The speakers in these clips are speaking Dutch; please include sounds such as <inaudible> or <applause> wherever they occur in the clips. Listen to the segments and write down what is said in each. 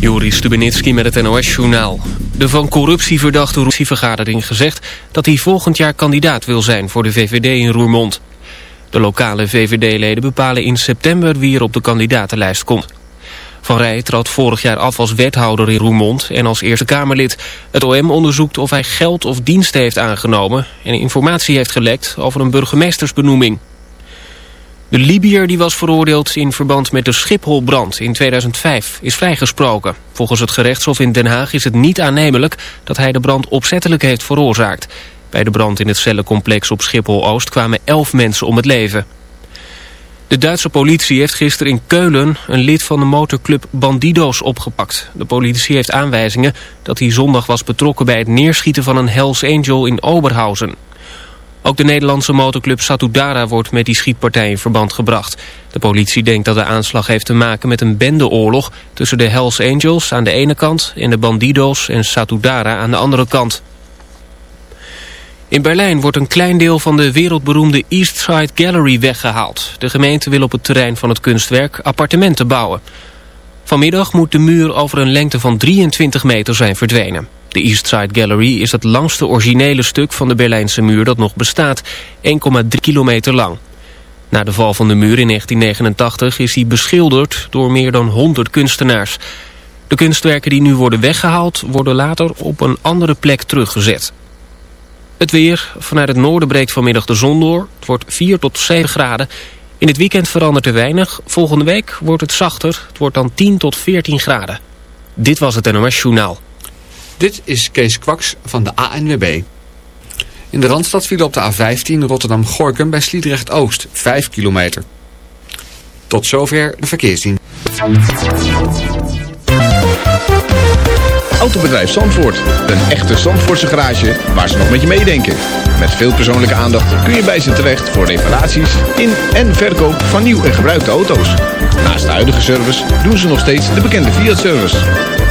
Joris Stubenitski met het NOS-journaal. De van corruptie verdachte Roesie-vergadering gezegd... dat hij volgend jaar kandidaat wil zijn voor de VVD in Roermond. De lokale VVD-leden bepalen in september wie er op de kandidatenlijst komt. Van Rij trad vorig jaar af als wethouder in Roermond en als Eerste Kamerlid. Het OM onderzoekt of hij geld of diensten heeft aangenomen... en informatie heeft gelekt over een burgemeestersbenoeming. De Libiër die was veroordeeld in verband met de Schipholbrand in 2005 is vrijgesproken. Volgens het gerechtshof in Den Haag is het niet aannemelijk dat hij de brand opzettelijk heeft veroorzaakt. Bij de brand in het cellencomplex op Schiphol-Oost kwamen elf mensen om het leven. De Duitse politie heeft gisteren in Keulen een lid van de motorclub Bandido's opgepakt. De politie heeft aanwijzingen dat hij zondag was betrokken bij het neerschieten van een Hells Angel in Oberhausen. Ook de Nederlandse motorclub Satudara wordt met die schietpartij in verband gebracht. De politie denkt dat de aanslag heeft te maken met een bendeoorlog... tussen de Hells Angels aan de ene kant en de Bandidos en Satudara aan de andere kant. In Berlijn wordt een klein deel van de wereldberoemde East Side Gallery weggehaald. De gemeente wil op het terrein van het kunstwerk appartementen bouwen. Vanmiddag moet de muur over een lengte van 23 meter zijn verdwenen. De East Side Gallery is het langste originele stuk van de Berlijnse muur dat nog bestaat, 1,3 kilometer lang. Na de val van de muur in 1989 is hij beschilderd door meer dan 100 kunstenaars. De kunstwerken die nu worden weggehaald worden later op een andere plek teruggezet. Het weer. Vanuit het noorden breekt vanmiddag de zon door. Het wordt 4 tot 7 graden. In het weekend verandert er weinig. Volgende week wordt het zachter. Het wordt dan 10 tot 14 graden. Dit was het NOS Journaal. Dit is Kees Kwaks van de ANWB. In de Randstad viel op de A15 Rotterdam-Gorkum bij Sliedrecht-Oost, 5 kilometer. Tot zover de verkeersdienst. Autobedrijf Zandvoort. Een echte Zandvoortse garage waar ze nog met je meedenken. Met veel persoonlijke aandacht kun je bij ze terecht voor reparaties in en verkoop van nieuw en gebruikte auto's. Naast de huidige service doen ze nog steeds de bekende Fiat-service.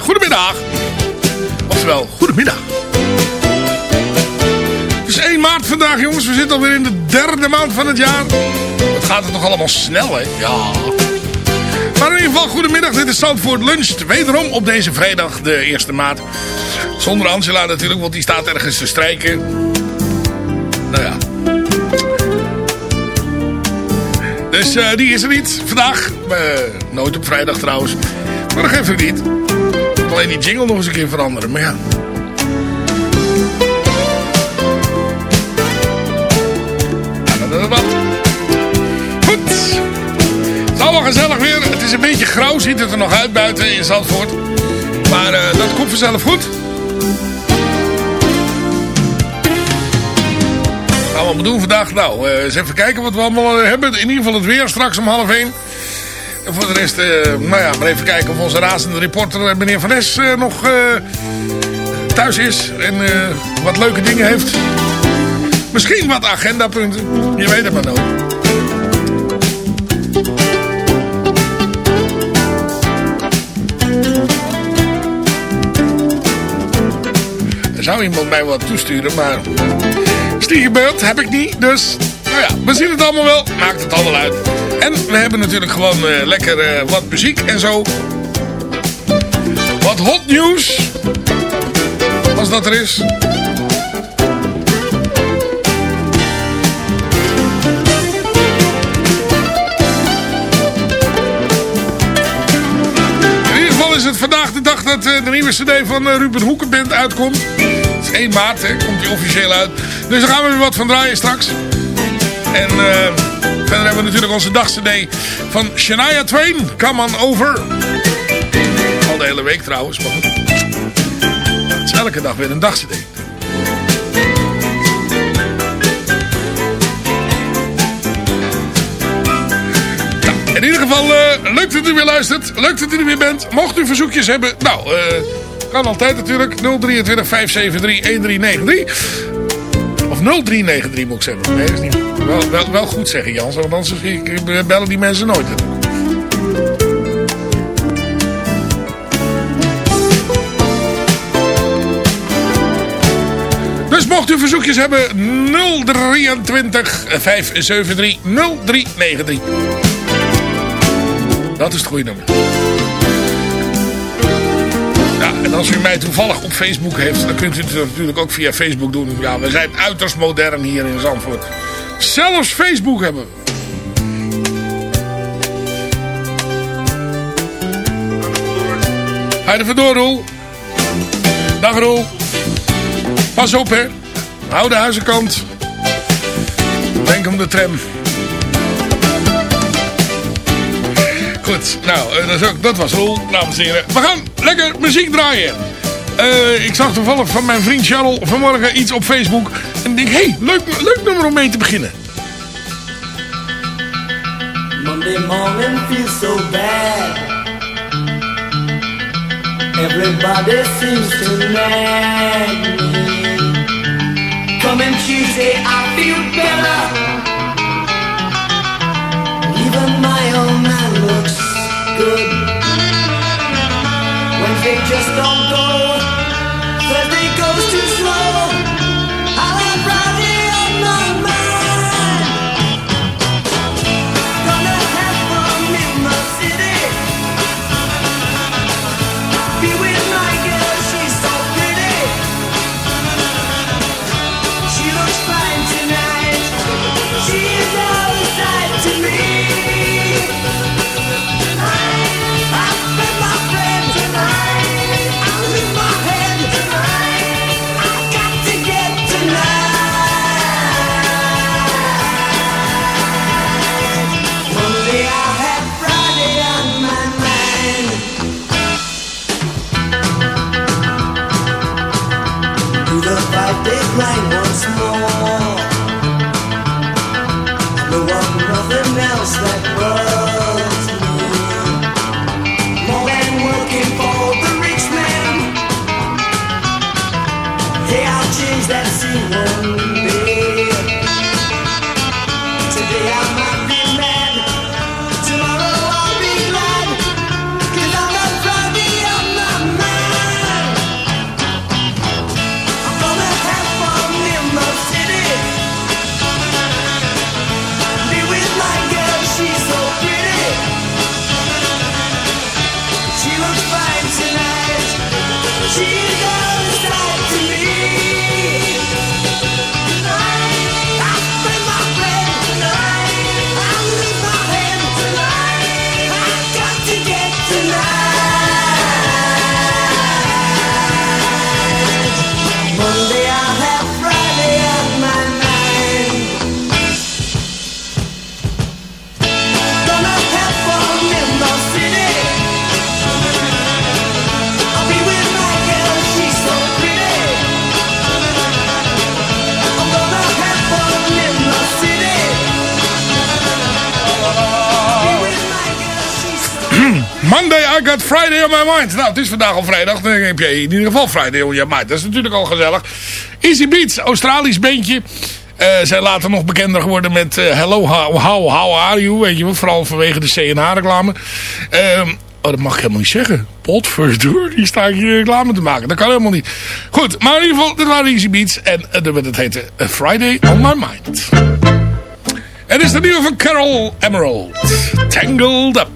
Goedemiddag. Oftewel, goedemiddag. Het is 1 maart vandaag, jongens. We zitten alweer in de derde maand van het jaar. Wat gaat het nog allemaal snel, hè? Ja. Maar in ieder geval, goedemiddag. Dit is Zandvoort Lunch. Wederom op deze vrijdag, de eerste maand. Zonder Angela natuurlijk, want die staat ergens te strijken. Nou ja. Dus eh, die is er niet vandaag. Eh, nooit op vrijdag trouwens. Maar nog even niet. Alleen die jingle nog eens een keer veranderen. Maar ja. Goed. Het is allemaal gezellig weer. Het is een beetje grauw, ziet het er nog uit buiten in Zandvoort. Maar eh, dat komt vanzelf goed. Wat gaan we allemaal doen vandaag? Nou, eh, eens even kijken wat we allemaal eh, hebben. In ieder geval het weer straks om half één. Voor de rest, eh, nou ja, maar even kijken of onze razende reporter eh, meneer Van Es eh, nog thuis is. En wat leuke dingen heeft. Misschien wat agendapunten. Je weet het maar nooit. Er zou iemand mij wat toesturen, maar... Gebeurd, heb ik niet. Dus, nou ja, we zien het allemaal wel. Maakt het allemaal uit. En we hebben natuurlijk gewoon eh, lekker eh, wat muziek en zo. Wat hot nieuws. Als dat er is. In ieder geval is het vandaag de dag dat eh, de nieuwe cd van Ruben Hoekenband uitkomt. Het is 1 maart, hè, komt die officieel uit. Dus daar gaan we weer wat van draaien straks. En eh, verder hebben we natuurlijk onze dagcd van Shania Twain. Come on over. Al de hele week trouwens, maar. Het is elke dag weer een dagcd. In ieder geval, eh, leuk dat u weer luistert. Leuk dat u er weer bent. Mocht u verzoekjes hebben, nou, eh, kan altijd natuurlijk. 023 573 1393. Of 0393 moet ik zeggen. Nee, dat is niet. Wel, wel, wel goed zeggen, Jans. Want anders bellen die mensen nooit. Dus mocht u verzoekjes hebben, 023 573 0393. Dat is het goede nummer. En als u mij toevallig op Facebook heeft, dan kunt u het natuurlijk ook via Facebook doen. Ja, we zijn uiterst modern hier in Zandvoort. Zelfs Facebook hebben we. Je er vandoor, Roel? Dag, Roel. Pas op, hè. Hou de huizenkant. Denk om de tram. Goed, nou, eh, dat, dat was Roel, dames en heren. We gaan lekker muziek draaien. Eh, ik zag toevallig van mijn vriend Charles vanmorgen iets op Facebook. En ik denk, hey, leuk, leuk nummer om mee te beginnen. Monday morning feels so bad. Everybody seems to nag me. Coming Tuesday, I feel better. Even my old man looks good. Wednesday just don't go. Thursday goes too Nou, het is vandaag al vrijdag. Dan heb je in ieder geval Friday on your mind. Dat is natuurlijk al gezellig. Easy Beats, Australisch bandje. Eh zijn later nog bekender geworden met eh, Hello, how, how, are you? Weet je vooral vanwege de CNA reclame. Ehm oh, dat mag ik helemaal niet zeggen. Potverdoor, die sta ik hier reclame te maken. Dat kan helemaal niet. Goed, maar in ieder geval, dit waren Easy Beats. En uh, het heette eh, Friday on my mind. En is de nieuwe van Carol Emerald. Tangled Up.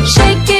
up, shaking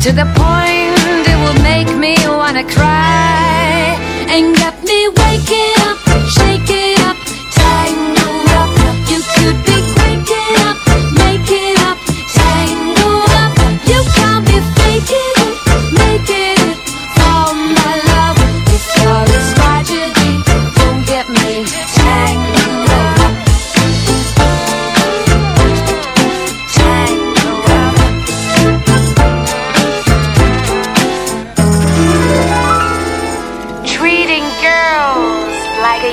to the point it will make me wanna cry and get me waking up, shaking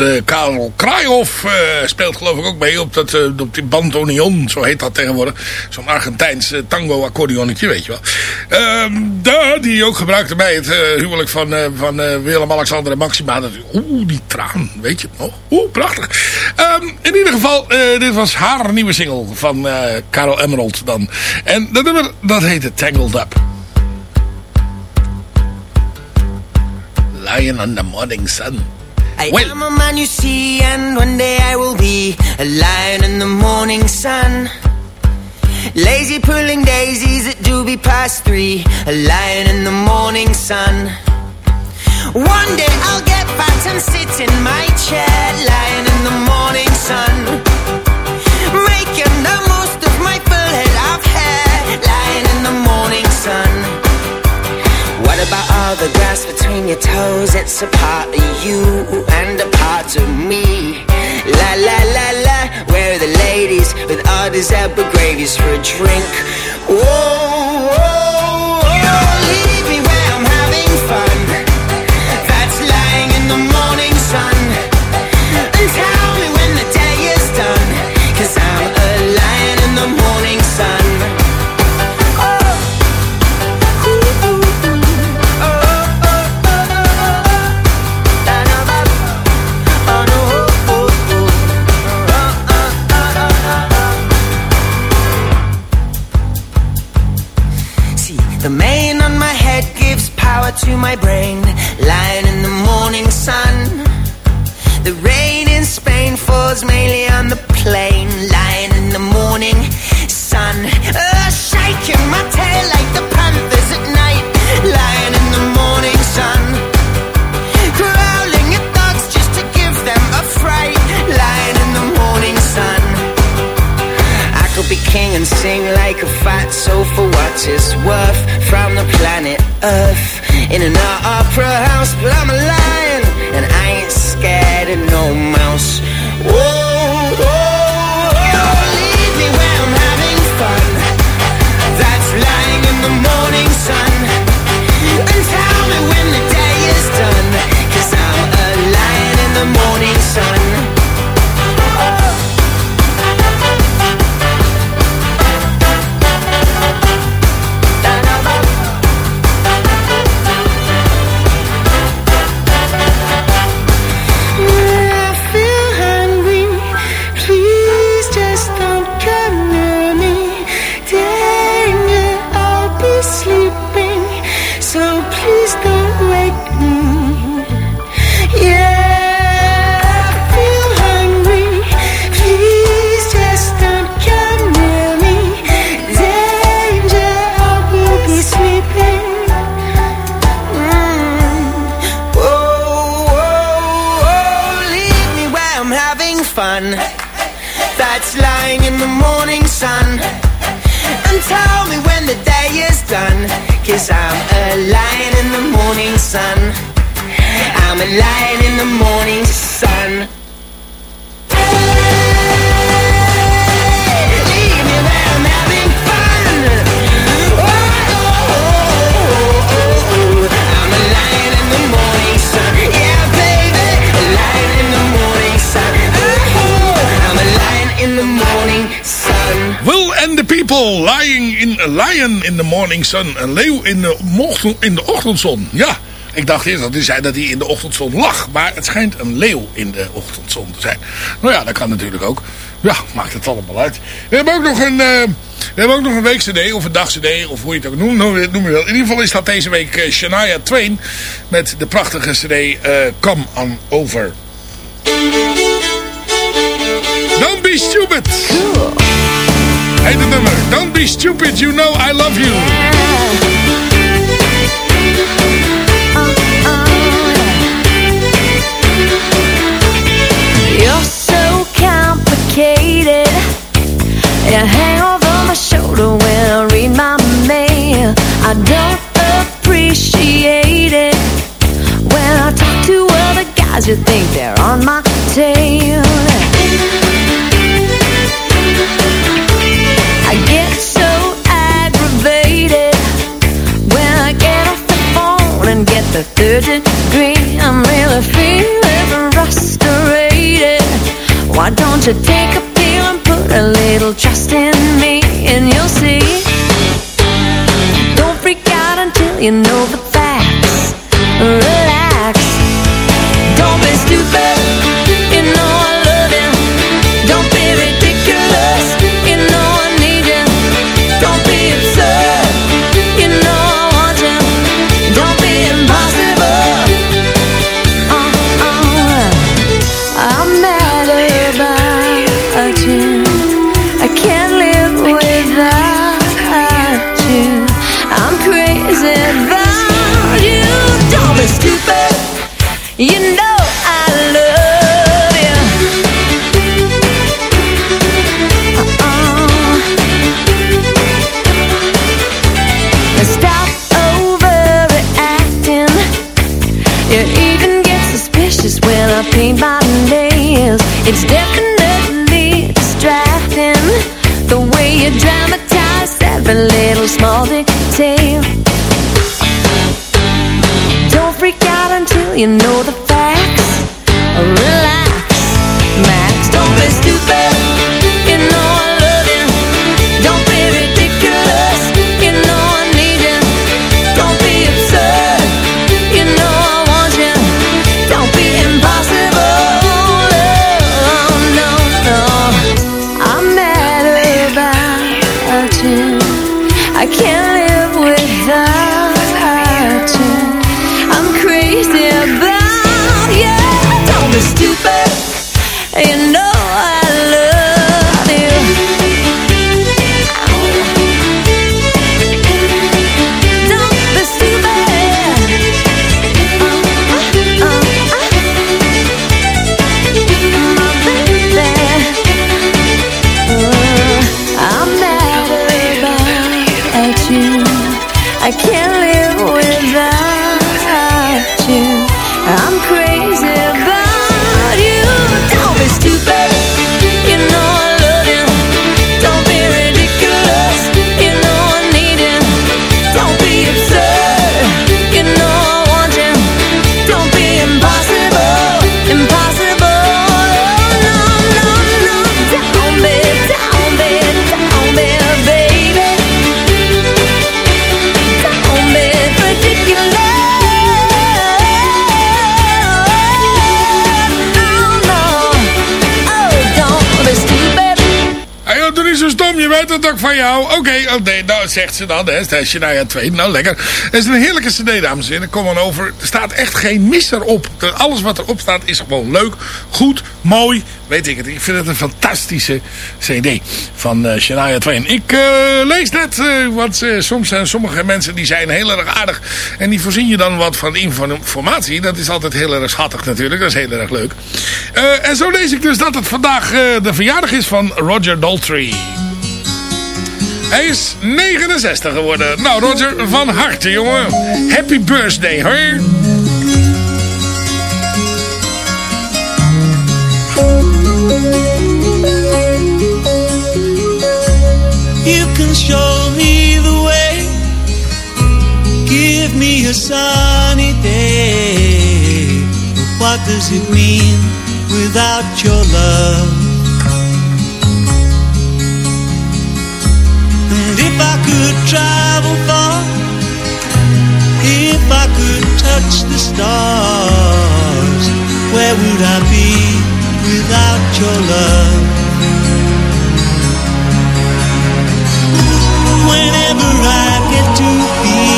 Eh, Karel Kraaihoff eh, speelt geloof ik ook mee op, dat, eh, op die bandoneon, zo heet dat tegenwoordig. Zo'n Argentijns tango accordeonnetje, weet je wel. Ehm, daar, die ook gebruikte bij het huwelijk van, van Willem-Alexander en Maxima. Oeh, die traan, weet je nog? Oeh, prachtig. Ehm, in ieder geval, dit was haar nieuwe single van Karel Emerald dan. En dat dat heette Tangled Up. Lion on the Morning Sun. I Well- am a man you see, and one day I will be a lion in the morning sun. Lazy pulling daisies at doobie past three, a lion in the morning sun. One day I'll get fat and sit in my chair, lying in the morning sun. smell the grass between your toes. It's a part of you and a part of me. La la la la, where are the ladies With all these epigravies for a drink? Whoa. in the morning sun. Een leeuw in de, in de ochtendzon. Ja, ik dacht eerst dat hij zei dat hij in de ochtendzon lag. Maar het schijnt een leeuw in de ochtendzon te zijn. Nou ja, dat kan natuurlijk ook. Ja, maakt het allemaal uit. We hebben ook nog een, uh, we hebben ook nog een week cd of een dagcd of hoe je het ook noemt. Noem je wel. In ieder geval is dat deze week eh, Shania Twain met de prachtige cd eh, Come On Over. Don't be stupid! heet het nummer. Don't be stupid, you know I love you. You're so complicated. You hang over my shoulder when I read my mail. I don't appreciate it. When I talk to other guys you think they're on my tail. The take zegt ze dan, hè, Shania 2. Nou, lekker. Het is een heerlijke cd, dames en heren. Kom maar over. Er staat echt geen misser op. Alles wat erop staat is gewoon leuk, goed, mooi. Weet ik het. Ik vind het een fantastische cd van eh Shania 2. En ik eh, lees net, eh, want soms zijn sommige mensen die zijn heel erg aardig. En die voorzien je dan wat van informatie. Dat is altijd heel erg schattig natuurlijk. Dat is heel erg leuk. En zo lees ik dus dat het vandaag de verjaardag is van Roger Daltrey. Hij is 69 geworden. Nou, Roger, van harte, jongen. Happy birthday, hoor. You can show me the way. Give me a sunny day. What does it mean without your love? I could travel far, if I could touch the stars, where would I be without your love? whenever I get to feel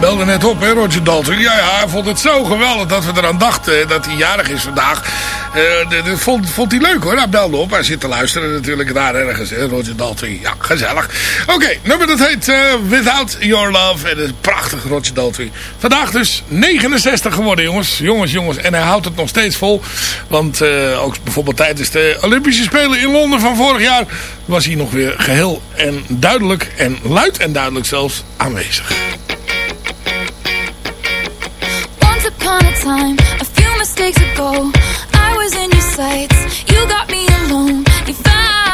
Belde net op, hè, Roger Dalton. Ja, hij vond het zo geweldig dat we eraan dachten dat hij jarig is vandaag. Eh, vond, vond hij leuk hoor. Hij belde op. Hij zit te luisteren natuurlijk daar ergens. Hè, Roger Dalton. Ja, gezellig. Oké, nummer dat heet eh, Without Your Love. En dat is prachtig, Roger Dalton. Vandaag dus 69 geworden, jongens. Jongens, jongens. En hij houdt het nog steeds vol. Want eh, ook bijvoorbeeld tijdens de Olympische Spelen in Londen van vorig jaar... was hij nog weer geheel en duidelijk en luid en duidelijk zelfs aanwezig. Time, a few mistakes ago, I was in your sights. You got me alone. You found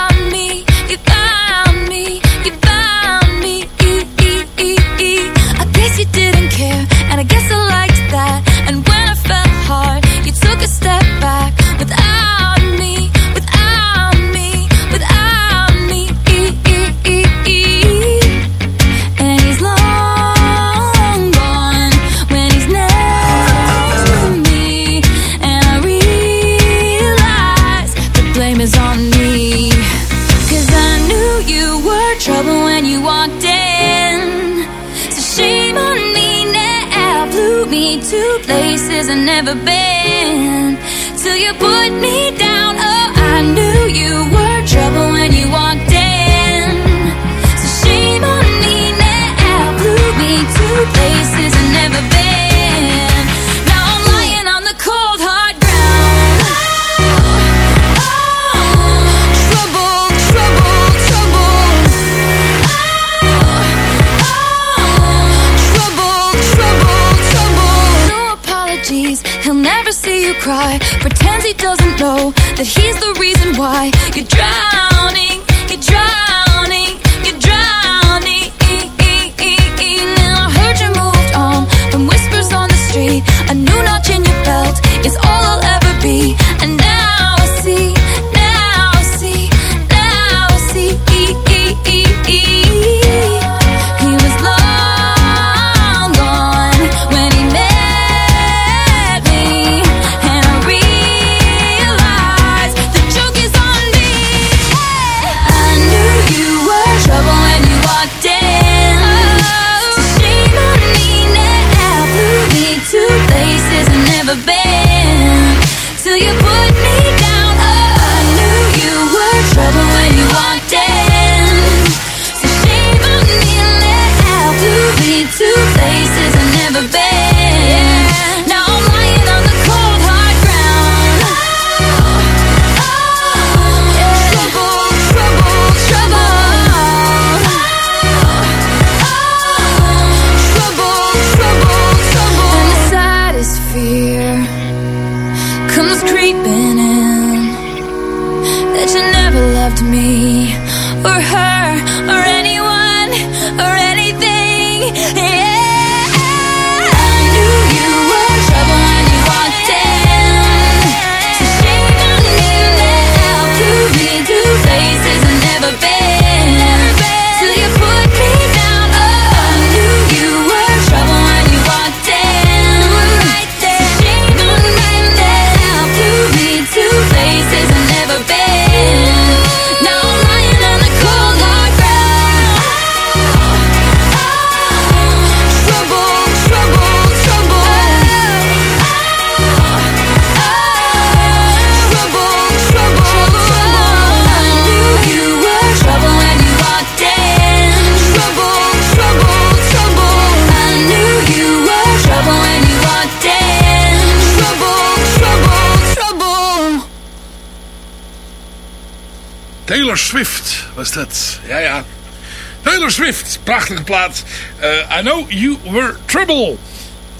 prachtige plaat. Eh, I know you were trouble.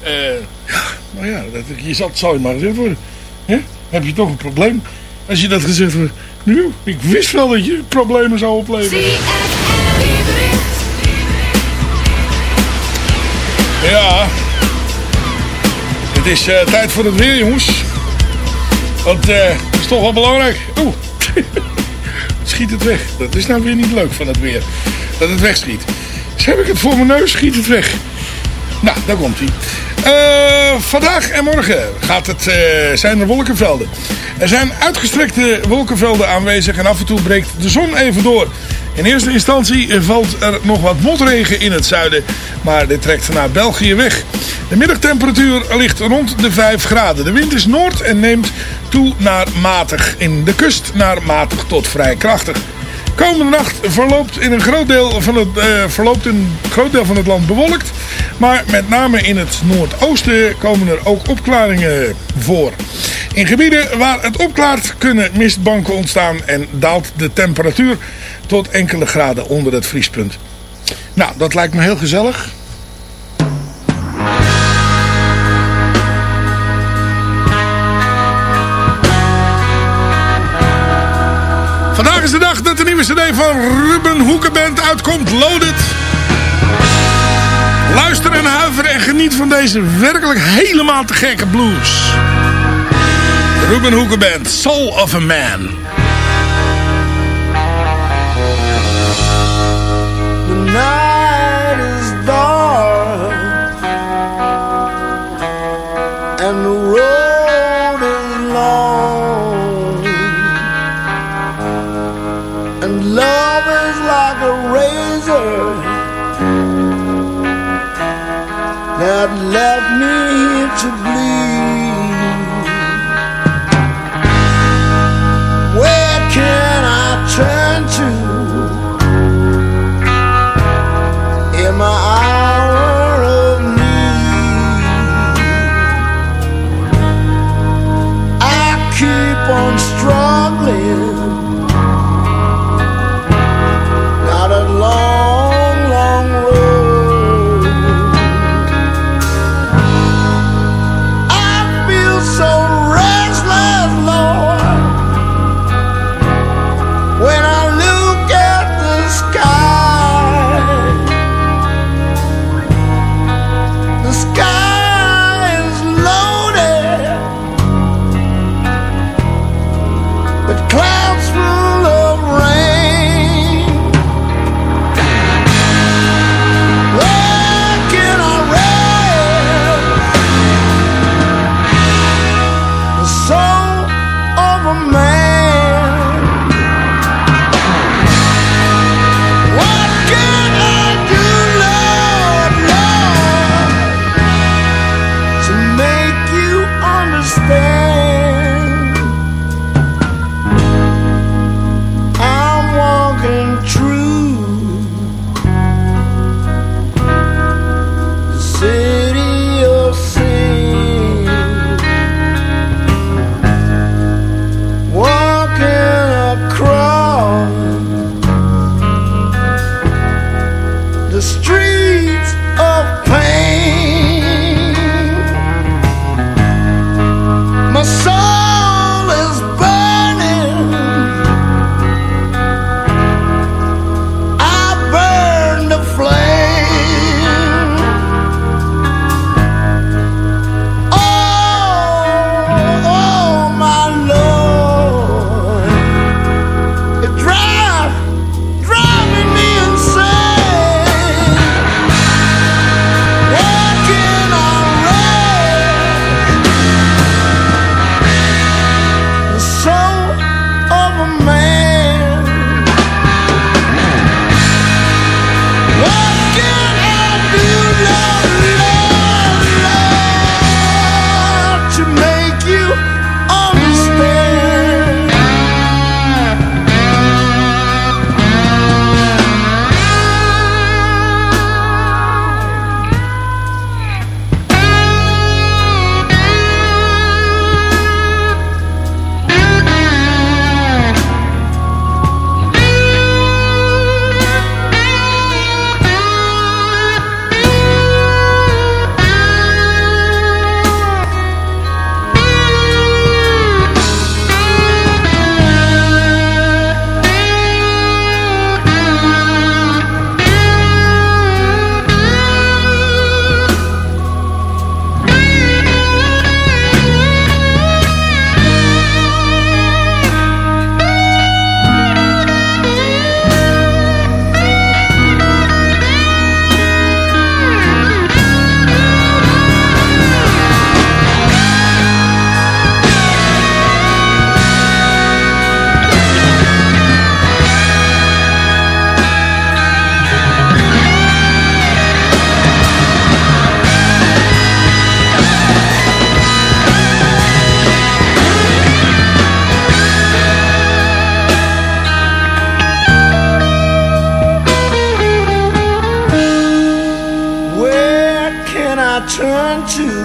Eh, ja, nou ja, dat, je zat, zou je maar gezegd worden. Heb je toch een probleem? Als je dat gezegd wordt. Nu, ik wist wel dat je problemen zou opleveren. Ja. Het is eh, tijd voor het weer, jongens. Want dat is toch wel belangrijk. Oeh, <laughs> schiet het weg. Dat is nou weer niet leuk van het weer. Dat het wegschiet. Heb ik het voor mijn neus, schiet het weg. Nou, daar komt hij. Eh, vandaag en morgen gaat het, eh, zijn er wolkenvelden. Er zijn uitgestrekte wolkenvelden aanwezig en af en toe breekt de zon even door. In eerste instantie valt er nog wat motregen in het zuiden, maar dit trekt naar België weg. De middagtemperatuur ligt rond de 5 graden. De wind is noord en neemt toe naar matig. In de kust naar matig tot vrij krachtig. Komende nacht verloopt, in een groot deel van het, eh, verloopt een groot deel van het land bewolkt. Maar met name in het noordoosten komen er ook opklaringen voor. In gebieden waar het opklaart kunnen mistbanken ontstaan en daalt de temperatuur tot enkele graden onder het vriespunt. Nou, dat lijkt me heel gezellig. Vandaag is de dag dat de nieuwe cd van Ruben Hoekenband uitkomt. Loaded. Luister en huiver en geniet van deze werkelijk helemaal te gekke blues. Ruben Hoekenband, Soul of a Man. To bleed. To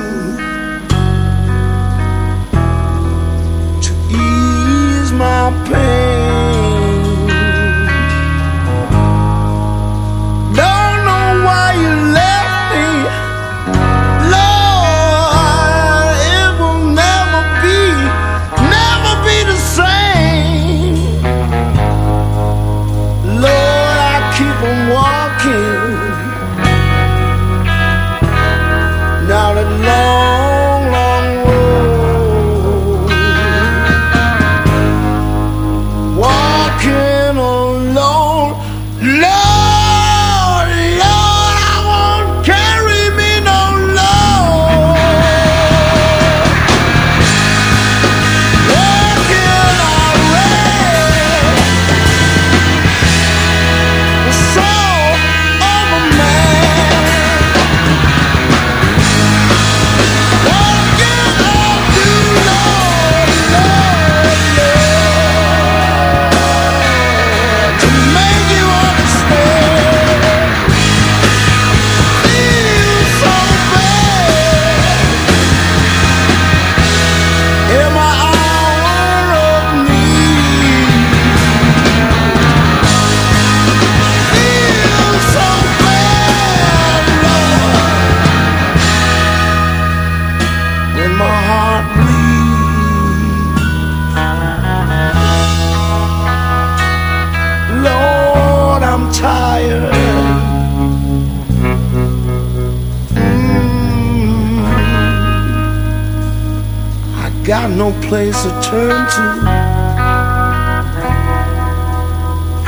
Mm. got no place to turn to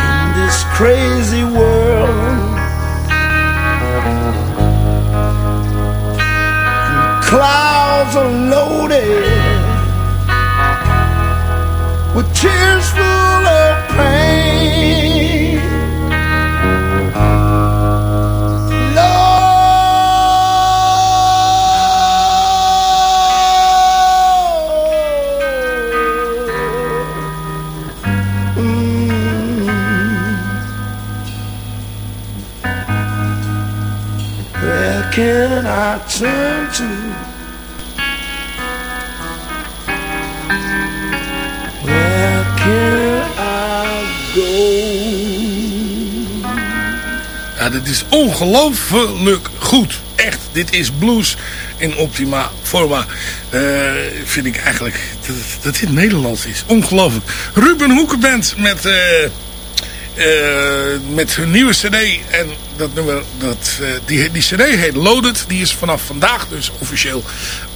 in this crazy world. clouds are loaded with tears full of pain. Can I turn to? Where can I go? Ja, dit is ongelooflijk goed. Echt, dit is blues in optima forma. Eh, vind ik eigenlijk dat, dit Nederlands is. Ongelooflijk. Ruben Hoekenband met, eh, met hun nieuwe cd. En dat nummer, dat, eh, die, die cd heet Loaded. Die is vanaf vandaag dus officieel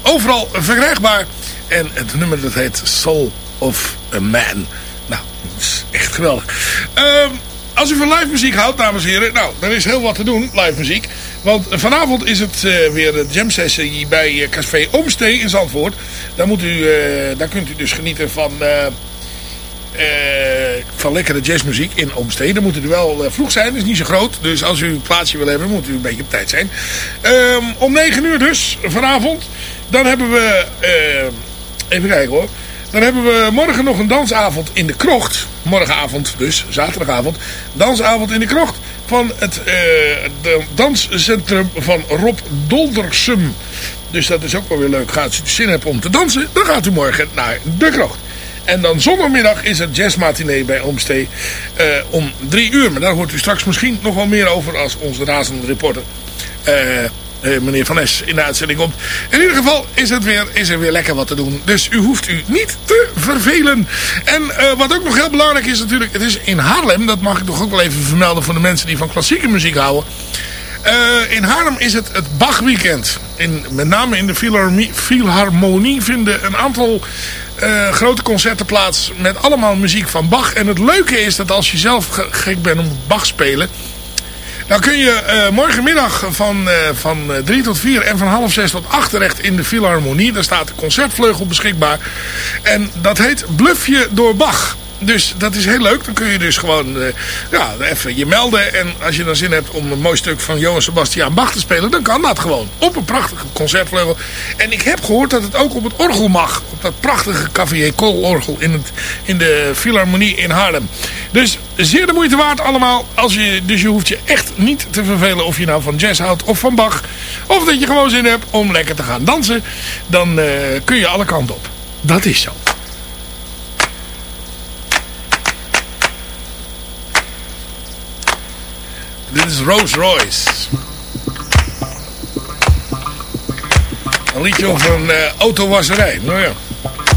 overal verkrijgbaar. En het nummer dat heet Soul of a Man. Nou, dat is echt geweldig. Ehm, als u van live muziek houdt, dames en heren, nou, er is heel wat te doen, live muziek. Want vanavond is het eh, weer de jam sessie bij eh, Café Oomstee in Zandvoort. Daar, moet u, eh, daar kunt u dus genieten van, eh, eh, van lekkere jazzmuziek in Oomstee. Dan moet er wel eh, vroeg zijn, is niet zo groot. Dus als u een plaatsje wil hebben, moet u een beetje op tijd zijn. Ehm, om 9 uur dus, vanavond. Dan hebben we, eh, even kijken hoor. Dan hebben we morgen nog een dansavond in de krocht. Morgenavond dus, zaterdagavond. Dansavond in de krocht van het eh, danscentrum van Rob Doldersum. Dus dat is ook wel weer leuk. Gaat u zin hebben om te dansen, dan gaat u morgen naar de krocht. En dan zondagmiddag is het jazzmatinee bij Oomstee eh, om drie uur. Maar daar hoort u straks misschien nog wel meer over als onze razende reporter. eh, eh, meneer Van Es in de uitzending komt. In ieder geval is, het weer, is er weer lekker wat te doen. Dus u hoeft u niet te vervelen. En wat ook nog heel belangrijk is natuurlijk. Het is in Haarlem. Dat mag ik toch ook wel even vermelden voor de mensen die van klassieke muziek houden. Eh, in Haarlem is het het Bach-weekend. In, met name in de Philharmonie, vinden een aantal eh, grote concerten plaats met allemaal muziek van Bach. En het leuke is dat als je zelf ge- gek bent om Bach spelen... Dan kun je eh, morgenmiddag van, van 3 tot 4 en van half 6 tot 8 terecht in de Philharmonie. Daar staat de concertvleugel beschikbaar. En dat heet Bluffje door Bach. Dus dat is heel leuk. Dan kun je dus gewoon eh, ja, even je melden. En als je dan zin hebt om een mooi stuk van Johan Sebastian Bach te spelen... dan kan dat gewoon. Op een prachtige concertvleugel. En ik heb gehoord dat het ook op het orgel mag. Op dat prachtige Cavalier orgel in, het, in de Philharmonie in Haarlem. Dus zeer de moeite waard allemaal. Als je, dus je hoeft je echt niet te vervelen of je nou van jazz houdt of van Bach. Of dat je gewoon zin hebt om lekker te gaan dansen. Dan eh, kun je alle kanten op. Dat is zo. Dit is Rolls Royce. Een liedje over een uh, autowasserij. Nou ja,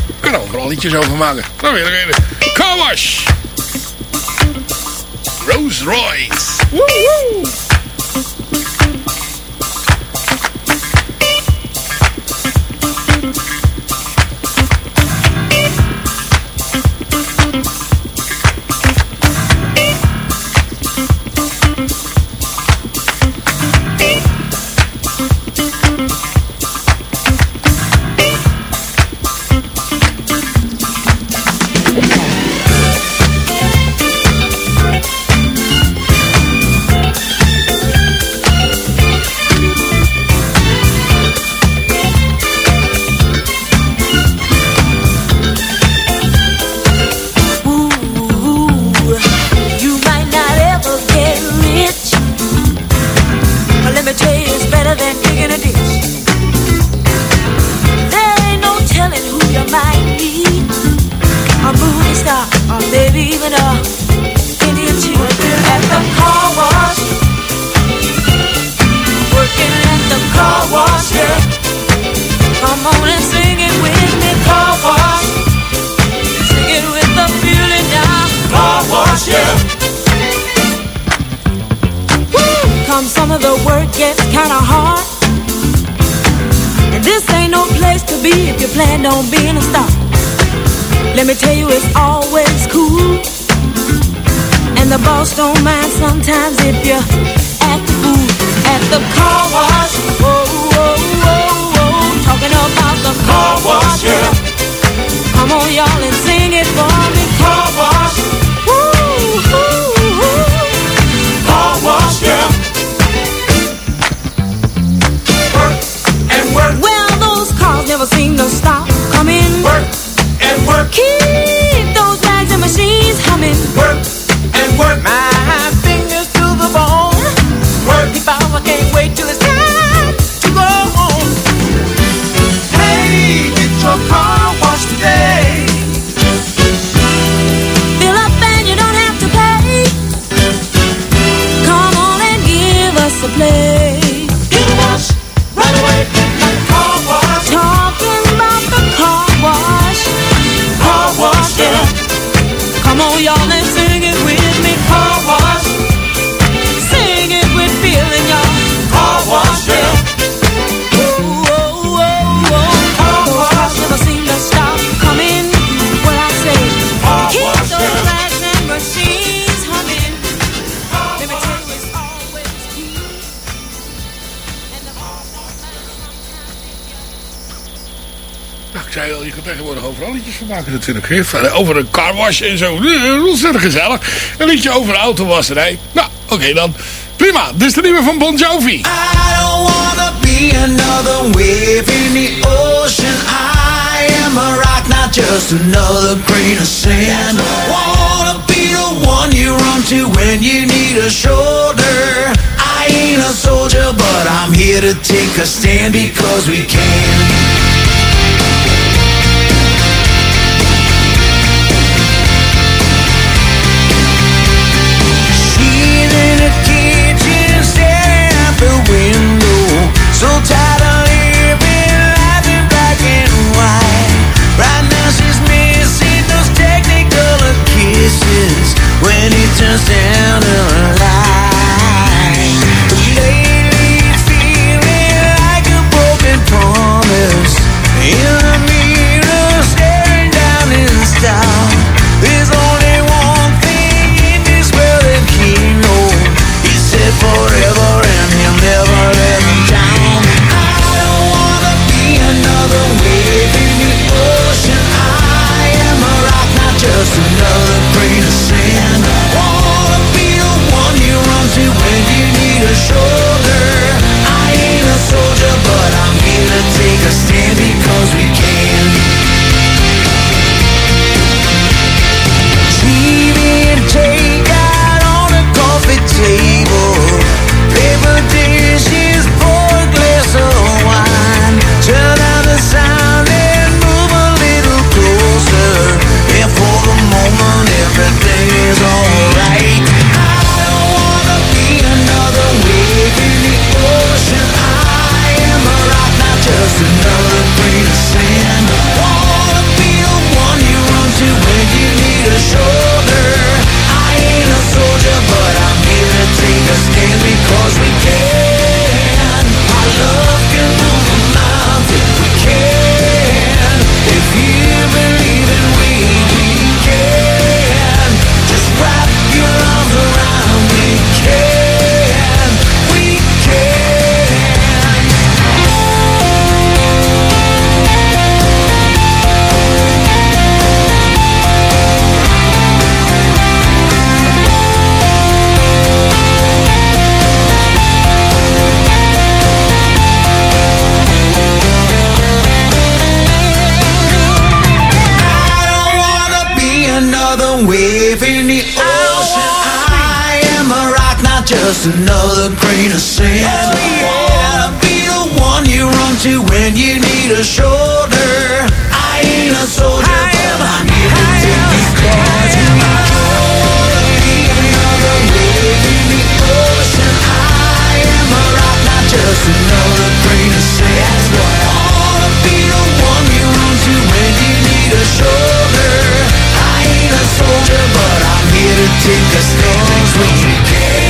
ik kan er overal liedjes over maken. Nou weer een Car wash. Rolls Royce. Woehoe. maken natuurlijk. Over een carwash en zo. Ontzettend gezellig. Een liedje over autowasserij. Nou, oké dan. Prima, dit is de nieuwe van Bon Jovi. I don't wanna be another wave in the ocean. I am a rock, not just another grain of sand. Wanna be the one you run to when you need a shoulder. I ain't a soldier, but I'm here to take a stand because we can. Just another grain of sand. Hell yeah, I'll be the one you run to when you need a shoulder. I ain't a soldier, but I'm here to take these claws in my another wave in the ocean. I am a rock, not just another grain of sand. I wanna be the one you run to when you need a shoulder. I ain't a soldier, but I'm here to take when you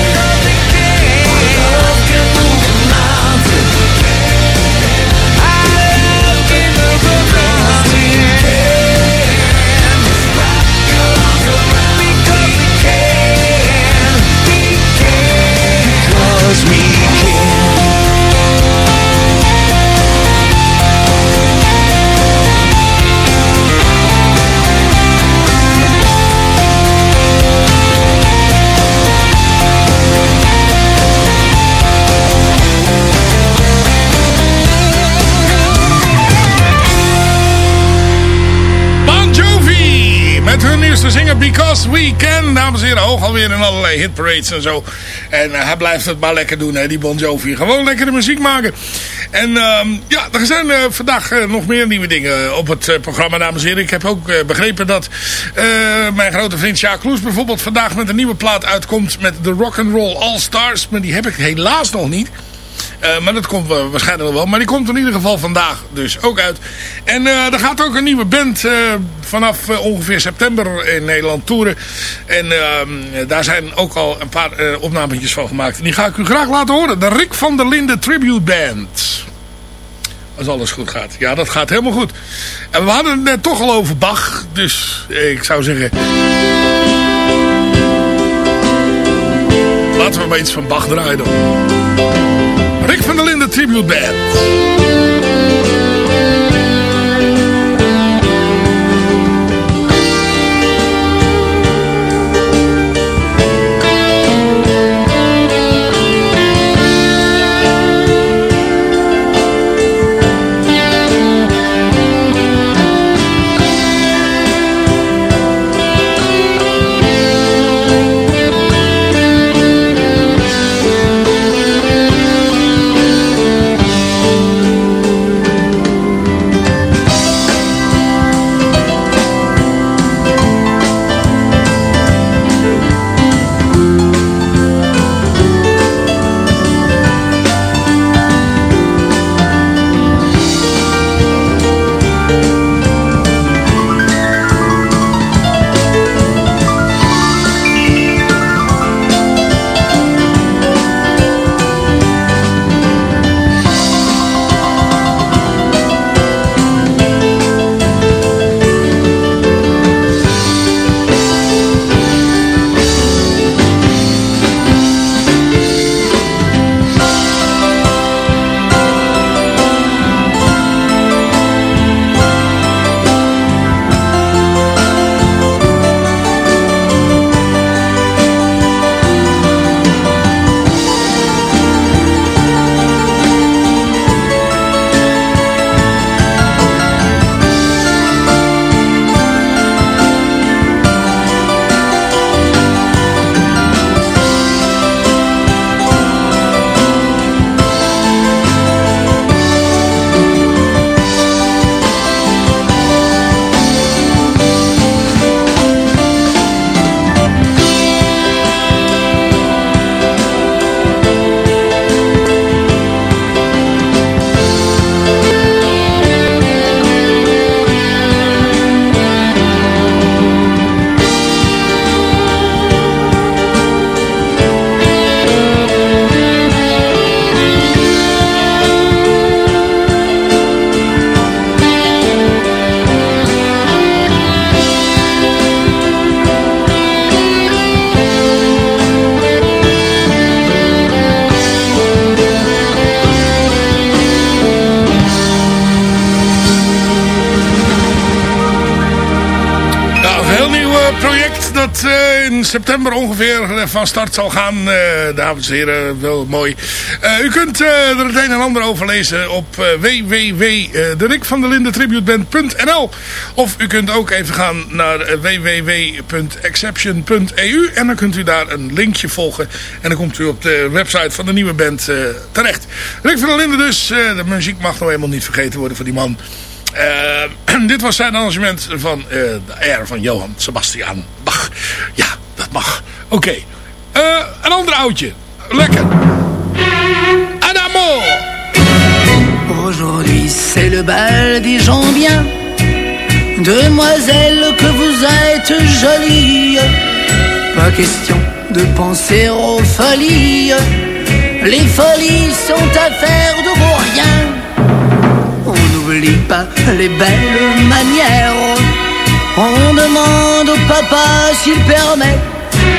zinger Because We Can. Dames en heren, hoog alweer in allerlei hitparades en zo. En eh, hij blijft het maar lekker doen, hè, die Bon Jovi. Gewoon lekkere muziek maken. En ehm, ja, er zijn eh, vandaag eh, nog meer nieuwe dingen op het programma, dames en heren. Ik heb ook begrepen dat mijn grote vriend Sjaak Kloes bijvoorbeeld vandaag met een nieuwe plaat uitkomt met de Rock'n'Roll All Stars. Maar die heb ik helaas nog niet. Eh, maar dat komt waarschijnlijk wel. Maar die komt in ieder geval vandaag dus ook uit. En eh, er gaat ook een nieuwe band eh, vanaf ongeveer september in Nederland toeren. En ehm, daar zijn ook al een paar uh, opnametjes van gemaakt. En die ga ik u graag laten horen. De Rick van der Linde Tribute Band. Als alles goed gaat. Ja, dat gaat helemaal goed. En we hadden het net toch al over Bach. Dus ik zou zeggen... Laten we maar iets van Bach draaien dan. Rick van der Linde Tribute Band. September ongeveer eh, van start zal gaan. eh, dames en heren, wel mooi. Eh, u kunt er het een en ander over lezen op www.derikvanderlindetributeband.nl Of u kunt ook even gaan naar www.exception.eu En dan kunt u daar een linkje volgen. En dan komt u op de website van de nieuwe band terecht. Rick van der Linden dus. de muziek mag nou helemaal niet vergeten worden voor die man. <clears throat> Dit was zijn arrangement van de Air van Johann Sebastian Bach. Ja, dat mag. Oké. Eh, een ander oudje. Lekker. Aujourd'hui c'est le bal des gens bien Demoiselle que vous êtes jolie Pas question de penser aux folies Les folies sont affaires de vos rien On n'oublie pas les belles manières On demande au papa s'il permet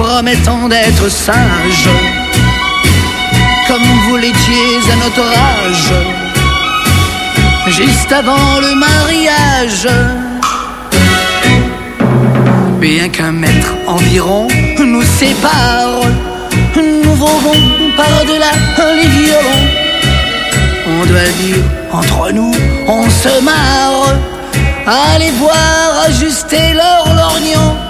nous promettons d'être sages comme vous l'étiez à notre âge, juste avant le mariage. Bien qu'un mètre environ nous sépare, nous volons par-delà les violons. On doit dire, entre nous, on se marre, allez voir ajuster leur lorgnon.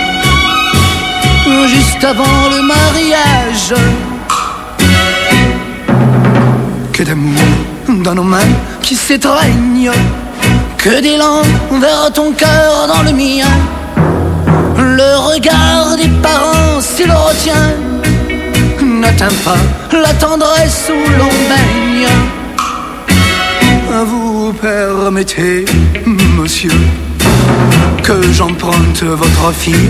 juste avant le mariage que d'amour dans nos mains qui s'étreignent, que d'élan vers ton cœur dans le mien. Le regard des parents, s'il le retient, n'atteint pas la tendresse où l'on baigne. Vous permettez, monsieur, que j'emprunte votre fille.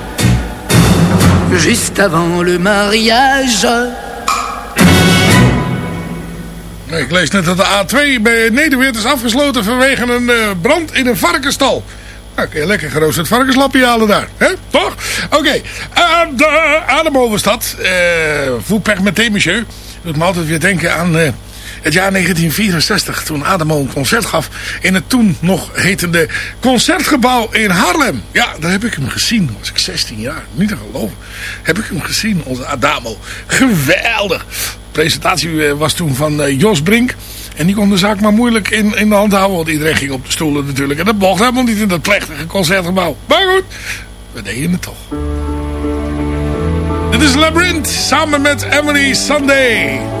juste avant le mariage. Ik lees net dat de A2 bij Nederweert is afgesloten vanwege een eh, brand in een varkenstal. Nou, kun je lekker geroosterd varkenslapje halen daar. hè? Toch? Oké. eh, de Ademo was dat. Uh, vous permettez, monsieur. Doet me altijd weer denken aan eh, het jaar 1964. Toen Ademo een concert gaf in het toen nog hetende Concertgebouw in Haarlem. Ja, daar heb ik hem gezien. was ik 16 jaar. Niet te geloven. Heb ik hem gezien, onze Adamo. Geweldig. De presentatie eh, was toen van eh, Jos Brink. En die kon de zaak maar moeilijk in, in de hand houden. Want iedereen ging op de stoelen natuurlijk. En dat mocht helemaal niet in dat plechtige concertgebouw. Maar goed, we deden het toch. Dit is Labyrinth samen met Emily Sunday.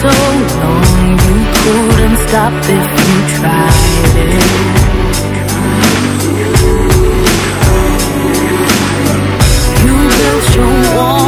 So long, you couldn't stop if you tried it. You built your wall